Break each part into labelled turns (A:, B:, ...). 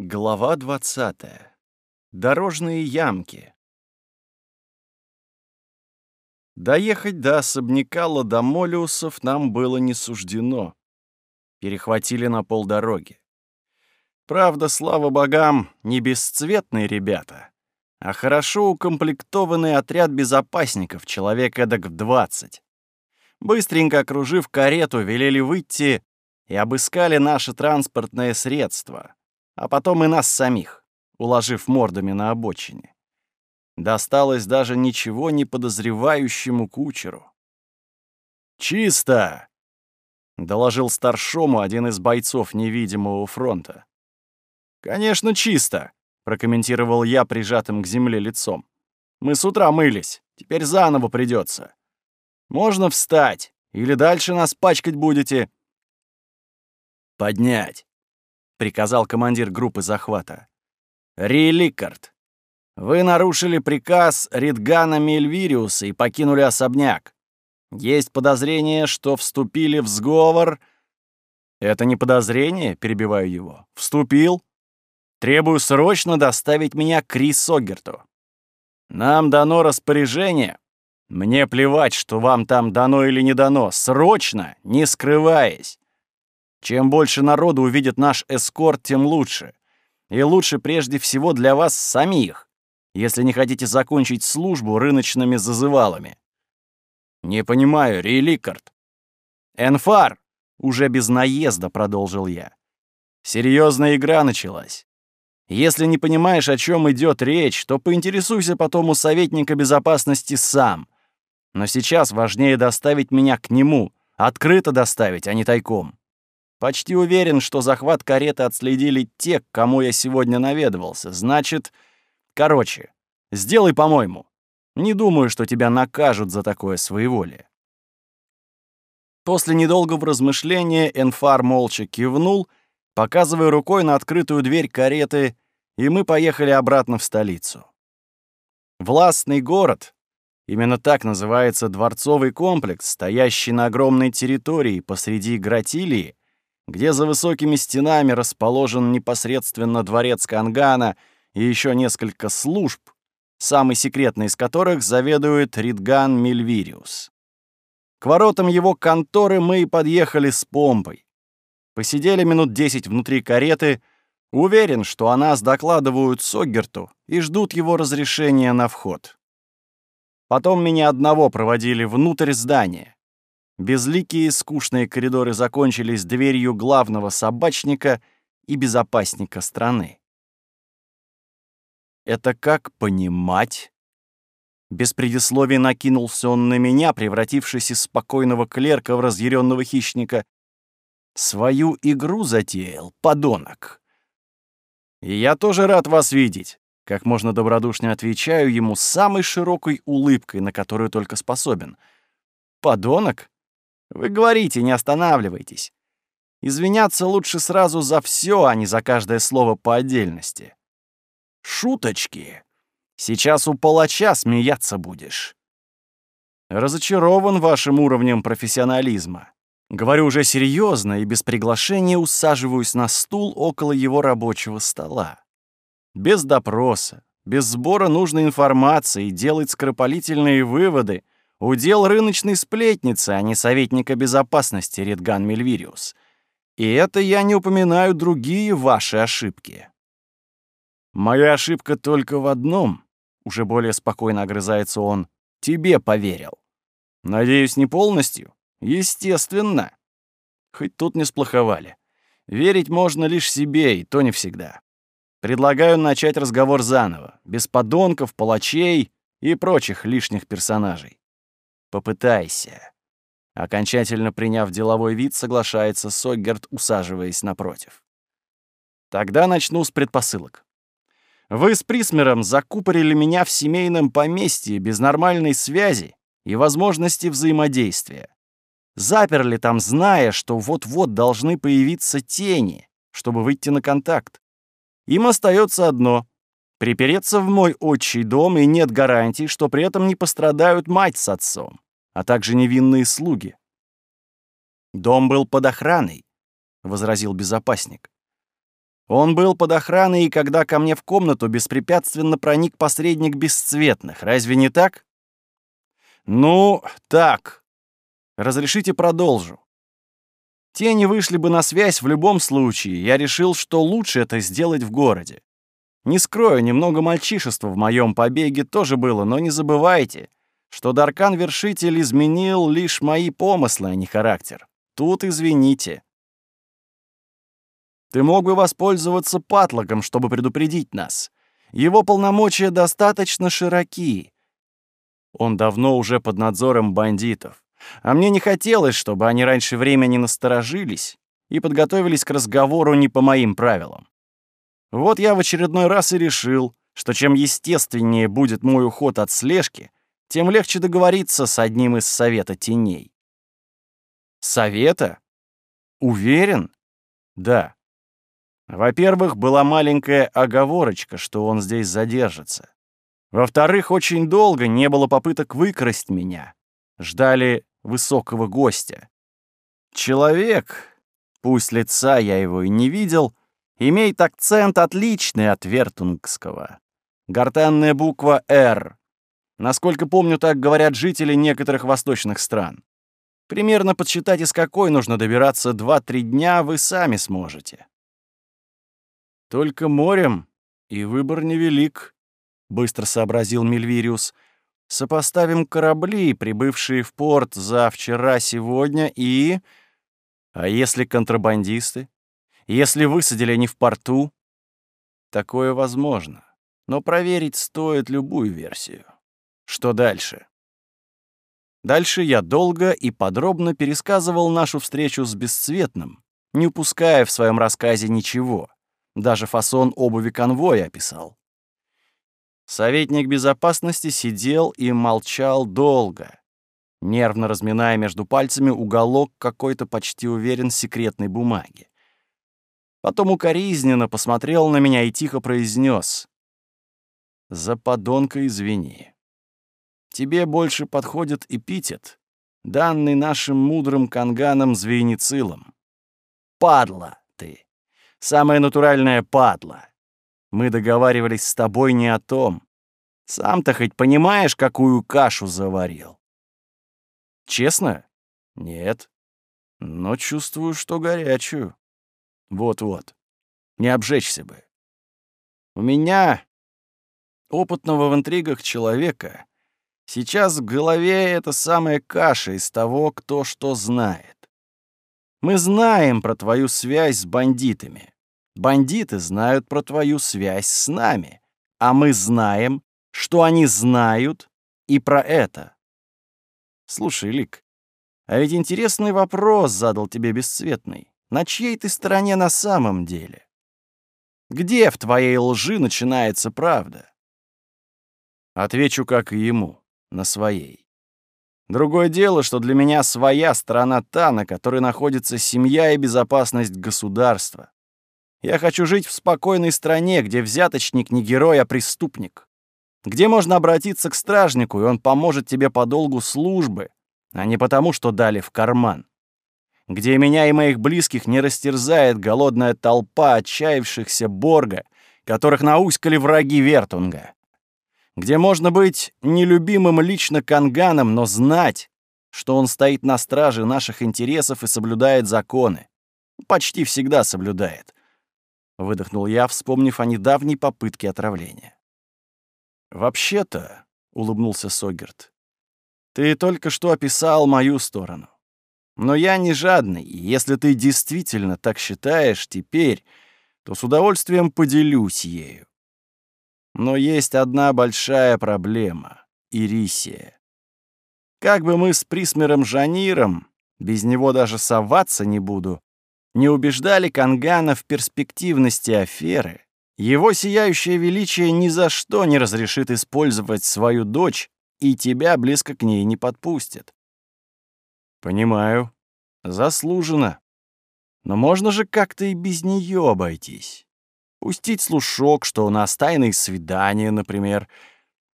A: Глава 20. Дорожные ямки. Доехать до особняка Ладомолиусов нам было не суждено. Перехватили на полдороги. Правда, слава богам, не бесцветные ребята, а хорошо укомплектованный отряд безопасников, человек эдак в двадцать. Быстренько окружив карету, велели выйти и обыскали наше транспортное средство — а потом и нас самих, уложив мордами на обочине. Досталось даже ничего не подозревающему кучеру. «Чисто!» — доложил старшому один из бойцов невидимого фронта. «Конечно, чисто!» — прокомментировал я прижатым к земле лицом. «Мы с утра мылись, теперь заново придется. Можно встать, или дальше нас пачкать будете?» «Поднять!» Приказал командир группы захвата. «Реликард, вы нарушили приказ Ридгана Мельвириуса и покинули особняк. Есть подозрение, что вступили в сговор...» «Это не подозрение», — перебиваю его. «Вступил. Требую срочно доставить меня к Крис Огерту. Нам дано распоряжение. Мне плевать, что вам там дано или не дано. Срочно, не скрываясь. Чем больше народу увидит наш эскорт, тем лучше. И лучше прежде всего для вас самих, если не хотите закончить службу рыночными зазывалами. Не понимаю, Реликард. Энфар, уже без наезда продолжил я. Серьезная игра началась. Если не понимаешь, о чем идет речь, то поинтересуйся потом у советника безопасности сам. Но сейчас важнее доставить меня к нему, открыто доставить, а не тайком. Почти уверен, что захват кареты отследили те, к кому я сегодня наведывался. Значит, короче, сделай по-моему. Не думаю, что тебя накажут за такое своеволие. После недолгого размышления Энфар молча кивнул, показывая рукой на открытую дверь кареты, и мы поехали обратно в столицу. Властный город, именно так называется дворцовый комплекс, стоящий на огромной территории посреди Гратилии, где за высокими стенами расположен непосредственно дворец Кангана и еще несколько служб, самый секретный из которых заведует Ридган Мильвириус. К воротам его конторы мы и подъехали с помпой. Посидели минут десять внутри кареты, уверен, что о нас докладывают Соггерту и ждут его разрешения на вход. Потом меня одного проводили внутрь здания. Безликие скучные коридоры закончились дверью главного собачника и безопасника страны. Это как понимать? Без предисловий накинулся он на меня, превратившись из спокойного клерка в разъяренного хищника. Свою игру затеял, подонок. И я тоже рад вас видеть. Как можно добродушнее отвечаю ему самой широкой улыбкой, на которую только способен. Подонок? Вы говорите, не останавливайтесь. Извиняться лучше сразу за все, а не за каждое слово по отдельности. Шуточки. Сейчас у палача смеяться будешь. Разочарован вашим уровнем профессионализма. Говорю уже серьезно и без приглашения усаживаюсь на стул около его рабочего стола. Без допроса, без сбора нужной информации, делать скоропалительные выводы — Удел рыночной сплетницы, а не советника безопасности Редган Мельвириус. И это я не упоминаю другие ваши ошибки. Моя ошибка только в одном, уже более спокойно огрызается он, тебе поверил. Надеюсь, не полностью? Естественно. Хоть тут не сплоховали. Верить можно лишь себе, и то не всегда. Предлагаю начать разговор заново, без подонков, палачей и прочих лишних персонажей. Попытайся. Окончательно приняв деловой вид, соглашается Соггерт, усаживаясь напротив. Тогда начну с предпосылок. Вы с Присмером закупорили меня в семейном поместье без нормальной связи и возможности взаимодействия. Заперли там, зная, что вот-вот должны появиться тени, чтобы выйти на контакт. Им остается одно Припереться в мой отчий дом, и нет гарантий, что при этом не пострадают мать с отцом, а также невинные слуги. «Дом был под охраной», — возразил безопасник. Он был под охраной, и когда ко мне в комнату беспрепятственно проник посредник бесцветных. Разве не так? Ну, так. Разрешите продолжу. Тени вышли бы на связь в любом случае. Я решил, что лучше это сделать в городе. Не скрою, немного мальчишества в моем побеге тоже было, но не забывайте, что Даркан-вершитель изменил лишь мои помыслы, а не характер. Тут извините. Ты мог бы воспользоваться патлоком, чтобы предупредить нас. Его полномочия достаточно широки. Он давно уже под надзором бандитов. А мне не хотелось, чтобы они раньше времени насторожились и подготовились к разговору не по моим правилам. Вот я в очередной раз и решил, что чем естественнее будет мой уход от слежки, тем легче договориться с одним из Совета Теней. Совета? Уверен? Да. Во-первых, была маленькая оговорочка, что он здесь задержится. Во-вторых, очень долго не было попыток выкрасть меня. Ждали высокого гостя. Человек, пусть лица я его и не видел, имеет акцент отличный от вертунгского. Гортанная буква «Р». Насколько помню, так говорят жители некоторых восточных стран. Примерно подсчитать, из какой нужно добираться 2-3 дня, вы сами сможете. Только морем, и выбор невелик, — быстро сообразил Мильвириус. Сопоставим корабли, прибывшие в порт за вчера-сегодня, и... А если контрабандисты? Если высадили не в порту? Такое возможно. Но проверить стоит любую версию. Что дальше? Дальше я долго и подробно пересказывал нашу встречу с Бесцветным, не упуская в своем рассказе ничего. Даже фасон обуви конвоя описал. Советник безопасности сидел и молчал долго, нервно разминая между пальцами уголок какой-то почти уверен секретной бумаги. Потом укоризненно посмотрел на меня и тихо произнес: «За подонка извини. Тебе больше подходит эпитет, данный нашим мудрым канганам звеницилом. Падла ты!» Самая натуральная падла. Мы договаривались с тобой не о том. Сам-то хоть понимаешь, какую кашу заварил? Честно? Нет. Но чувствую, что горячую. Вот-вот. Не обжечься бы. У меня, опытного в интригах человека, сейчас в голове эта самая каша из того, кто что знает. Мы знаем про твою связь с бандитами. Бандиты знают про твою связь с нами. А мы знаем, что они знают и про это. Слушай, Лик, а ведь интересный вопрос задал тебе Бесцветный. На чьей ты стороне на самом деле? Где в твоей лжи начинается правда? Отвечу, как и ему, на своей. Другое дело, что для меня своя страна та, на которой находится семья и безопасность государства. Я хочу жить в спокойной стране, где взяточник не герой, а преступник. Где можно обратиться к стражнику, и он поможет тебе по долгу службы, а не потому, что дали в карман. Где меня и моих близких не растерзает голодная толпа отчаявшихся Борга, которых науськали враги Вертунга где можно быть нелюбимым лично Канганом, но знать, что он стоит на страже наших интересов и соблюдает законы. Почти всегда соблюдает. Выдохнул я, вспомнив о недавней попытке отравления. «Вообще-то», — улыбнулся Согерт, — «ты только что описал мою сторону. Но я не жадный, и если ты действительно так считаешь теперь, то с удовольствием поделюсь ею. Но есть одна большая проблема — Ирисия. Как бы мы с Присмером Жаниром, без него даже соваться не буду, не убеждали Кангана в перспективности аферы, его сияющее величие ни за что не разрешит использовать свою дочь и тебя близко к ней не подпустит. Понимаю. Заслуженно. Но можно же как-то и без нее обойтись. Пустить слушок, что у нас тайные свидания, например.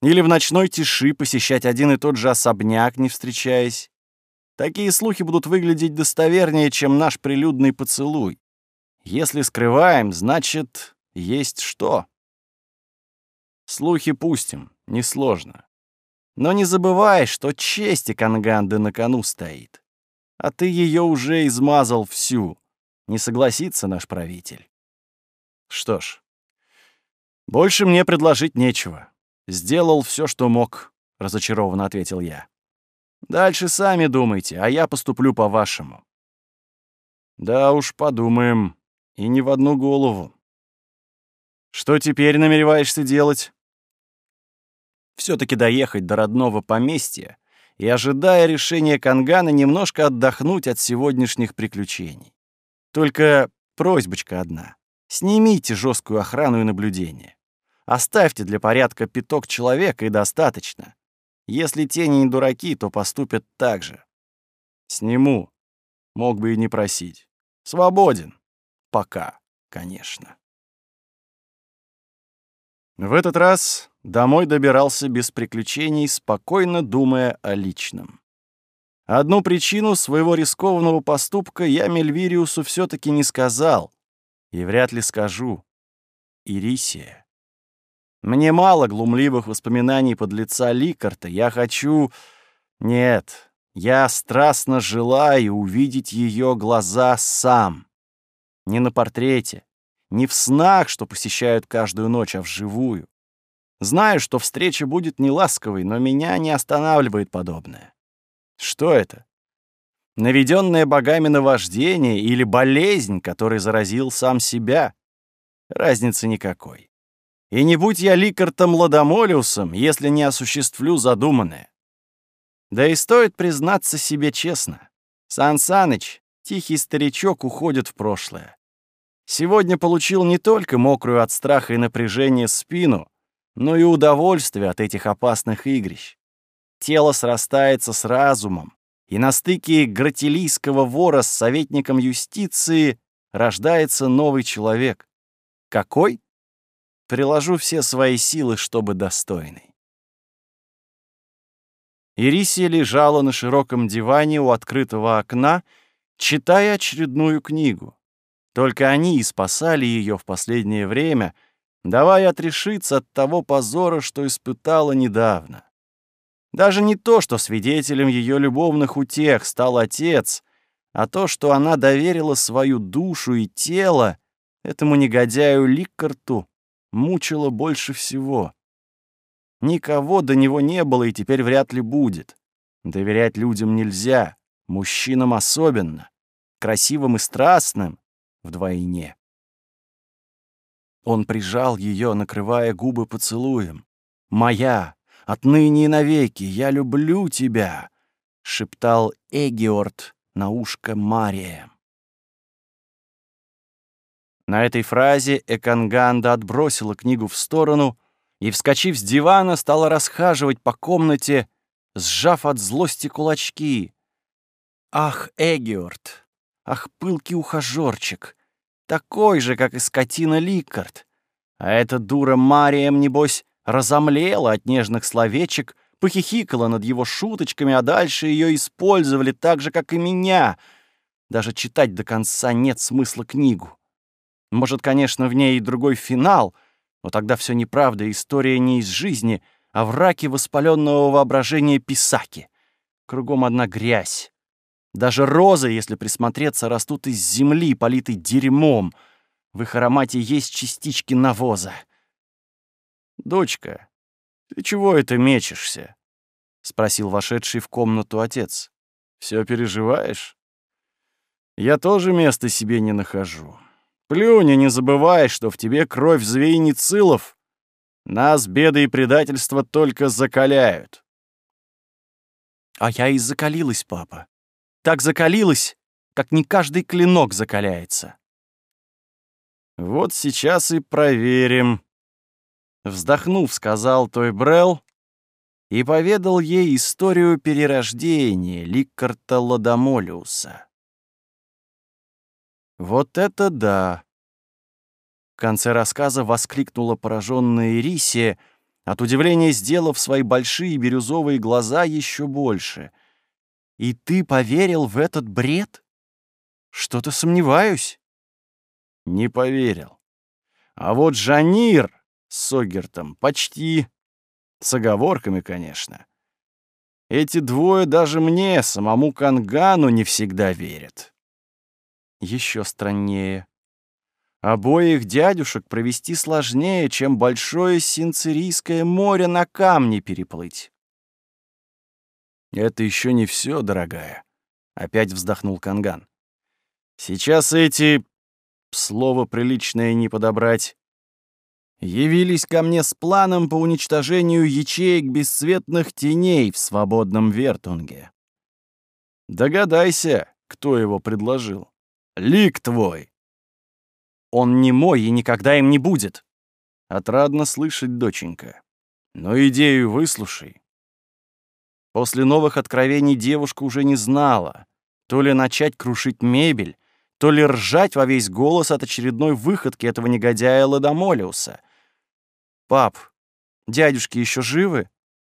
A: Или в ночной тиши посещать один и тот же особняк, не встречаясь. Такие слухи будут выглядеть достовернее, чем наш прилюдный поцелуй. Если скрываем, значит, есть что. Слухи пустим, несложно. Но не забывай, что честь Канганды на кону стоит. А ты ее уже измазал всю. Не согласится наш правитель. Что ж, больше мне предложить нечего. Сделал все, что мог, разочарованно ответил я. Дальше сами думайте, а я поступлю по-вашему. Да уж, подумаем. И не в одну голову. Что теперь намереваешься делать? Все таки доехать до родного поместья и, ожидая решения Кангана, немножко отдохнуть от сегодняшних приключений. Только просьбочка одна. Снимите жесткую охрану и наблюдение. Оставьте для порядка пяток человек и достаточно. Если те не дураки, то поступят так же. Сниму. Мог бы и не просить. Свободен. Пока, конечно. В этот раз домой добирался без приключений, спокойно думая о личном. Одну причину своего рискованного поступка я Мельвириусу все таки не сказал, и вряд ли скажу. Ирисия. Мне мало глумливых воспоминаний под лица Ликарта. Я хочу... Нет, я страстно желаю увидеть ее глаза сам. Не на портрете, не в снах, что посещают каждую ночь, а вживую. Знаю, что встреча будет неласковой, но меня не останавливает подобное. Что это? Наведенное богами наваждение или болезнь, которой заразил сам себя? Разницы никакой. И не будь я Ликартом Ладомолиусом, если не осуществлю задуманное. Да и стоит признаться себе честно. Сан Саныч, тихий старичок, уходит в прошлое. Сегодня получил не только мокрую от страха и напряжения спину, но и удовольствие от этих опасных игрищ. Тело срастается с разумом, и на стыке гратилийского вора с советником юстиции рождается новый человек. Какой? Приложу все свои силы, чтобы достойный. Ирисия лежала на широком диване у открытого окна, читая очередную книгу. Только они и спасали ее в последнее время, давая отрешиться от того позора, что испытала недавно. Даже не то, что свидетелем ее любовных утех стал отец, а то, что она доверила свою душу и тело этому негодяю Ликкарту, мучило больше всего. Никого до него не было и теперь вряд ли будет. Доверять людям нельзя, мужчинам особенно, красивым и страстным вдвойне. Он прижал ее, накрывая губы поцелуем. «Моя, отныне и навеки, я люблю тебя!» — шептал Эгиорд на ушко Мария. На этой фразе Эканганда отбросила книгу в сторону и, вскочив с дивана, стала расхаживать по комнате, сжав от злости кулачки. «Ах, Эгиорд! Ах, пылкий ухажерчик! Такой же, как и скотина Ликард! А эта дура Марием, небось, разомлела от нежных словечек, похихикала над его шуточками, а дальше ее использовали так же, как и меня. Даже читать до конца нет смысла книгу. Может, конечно, в ней и другой финал, но тогда все неправда, история не из жизни, а в раке воспаленного воображения Писаки. Кругом одна грязь. Даже розы, если присмотреться, растут из земли, политой дерьмом. В их аромате есть частички навоза. «Дочка, ты чего это мечешься?» — спросил вошедший в комнату отец. Все переживаешь?» «Я тоже места себе не нахожу. Плюнь не забывай, что в тебе кровь звейницилов. Нас беды и предательства только закаляют. А я и закалилась, папа. Так закалилась, как не каждый клинок закаляется. Вот сейчас и проверим. Вздохнув, сказал Той Брелл и поведал ей историю перерождения Ликкарта Ладомолиуса. Вот это да! В конце рассказа воскликнула пораженная Ирисия, от удивления сделав свои большие бирюзовые глаза еще больше. «И ты поверил в этот бред? Что-то сомневаюсь». Не поверил. А вот Жанир с Согертом почти. С оговорками, конечно. Эти двое даже мне, самому Кангану, не всегда верят. Еще страннее. Обоих дядюшек провести сложнее, чем большое Синцерийское море на камне переплыть. «Это еще не все, дорогая», — опять вздохнул Канган. «Сейчас эти... слово приличное не подобрать явились ко мне с планом по уничтожению ячеек бесцветных теней в свободном Вертунге. Догадайся, кто его предложил. Лик твой. Он не мой и никогда им не будет. Отрадно слышать, доченька. Но идею выслушай. После новых откровений девушка уже не знала, то ли начать крушить мебель, то ли ржать во весь голос от очередной выходки этого негодяя Ладомолиуса — «Пап, дядюшки еще живы?»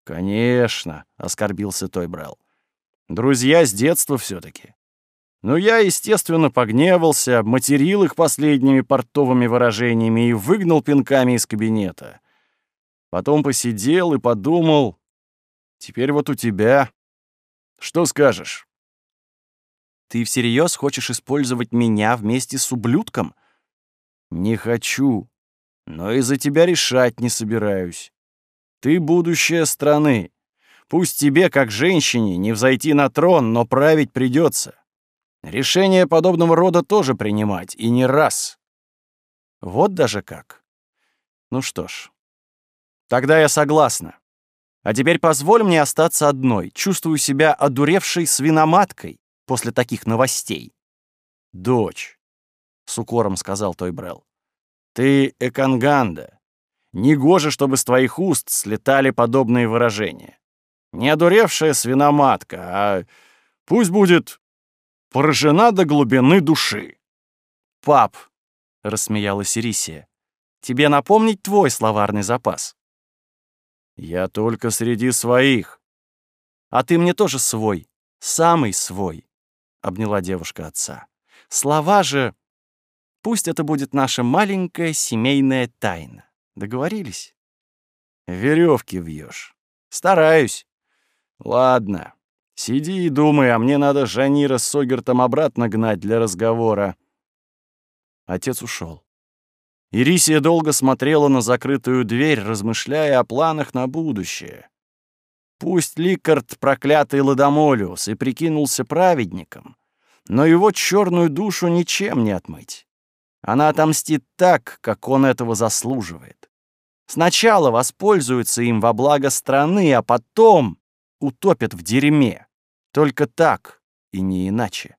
A: «Конечно», — оскорбился Тойбрал. «Друзья с детства все таки Но я, естественно, погневался, обматерил их последними портовыми выражениями и выгнал пинками из кабинета. Потом посидел и подумал, теперь вот у тебя. Что скажешь?» «Ты всерьез хочешь использовать меня вместе с ублюдком?» «Не хочу», но и за тебя решать не собираюсь. Ты будущее страны. Пусть тебе, как женщине, не взойти на трон, но править придется. Решение подобного рода тоже принимать, и не раз. Вот даже как. Ну что ж, тогда я согласна. А теперь позволь мне остаться одной. Чувствую себя одуревшей свиноматкой после таких новостей. «Дочь», — с укором сказал Тойбрел, ты Эканганда. Негоже, чтобы с твоих уст слетали подобные выражения. Не одуревшая свиноматка, а пусть будет поражена до глубины души. «Пап», — рассмеялась Ирисия, — «тебе напомнить твой словарный запас?» «Я только среди своих». «А ты мне тоже свой, самый свой», — обняла девушка отца. «Слова же Пусть это будет наша маленькая семейная тайна. Договорились? Веревки вьешь. Стараюсь. Ладно. Сиди и думай, а мне надо Жанира с Согертом обратно гнать для разговора. Отец ушел. Ирисия долго смотрела на закрытую дверь, размышляя о планах на будущее. Пусть Ликард проклятый Ладомолиус и прикинулся праведником, но его черную душу ничем не отмыть. Она отомстит так, как он этого заслуживает. Сначала воспользуется им во благо страны, а потом утопит в дерьме. Только так и не иначе.